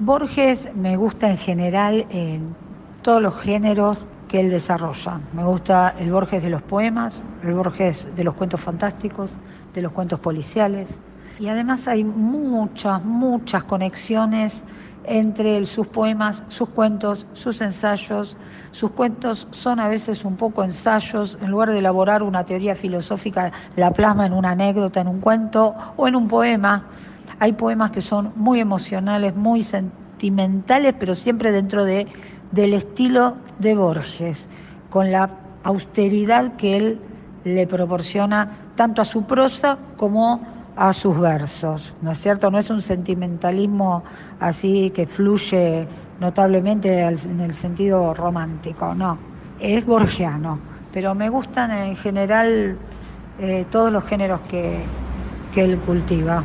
Borges me gusta en general en todos los géneros que él desarrolla. Me gusta el Borges de los poemas, el Borges de los cuentos fantásticos, de los cuentos policiales. Y además hay muchas, muchas conexiones entre sus poemas, sus cuentos, sus ensayos. Sus cuentos son a veces un poco ensayos, en lugar de elaborar una teoría filosófica, la plasma en una anécdota, en un cuento o en un poema. Hay poemas que son muy emocionales, muy sentimentales, pero siempre dentro de, del estilo de Borges, con la austeridad que él le proporciona tanto a su prosa como a sus versos, ¿no es cierto? No es un sentimentalismo así que fluye notablemente en el sentido romántico, no, es borgiano, pero me gustan en general eh, todos los géneros que, que él cultiva.